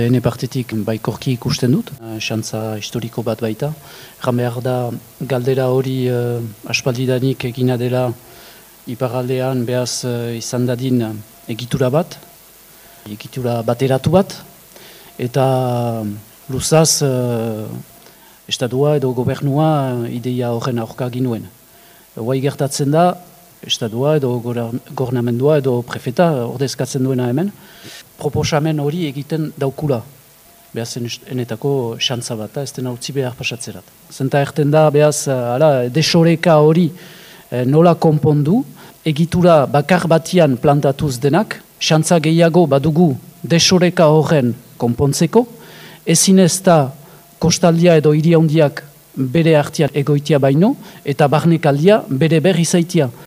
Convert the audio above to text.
Hene partetik baikorki ikusten dut, xantza historiko bat baita. Jan behar da galdera hori uh, aspaldidanik egina dela iparaldean behaz uh, izan dadin egitura bat, egitura bateratu bat, eta luzaz uh, estadua edo gobernua ideia horren aurka ginuen. Hoi gertatzen da, estadua edo gornamendua edo prefeta ordezkatzen duena hemen, proposamen hori egiten daukula. Behaz, enetako xantza bat, ez dena utzi behar pasatzerat. Zenta erten da, behaz, ala, desoreka hori eh, nola konpondu, egitura bakar batian plantatuz denak, xantza gehiago badugu desoreka horren konpontzeko, ezin ez da kostaldia edo iriaundiak bere artian egoitia baino, eta barnekaldia bere berri zaitia.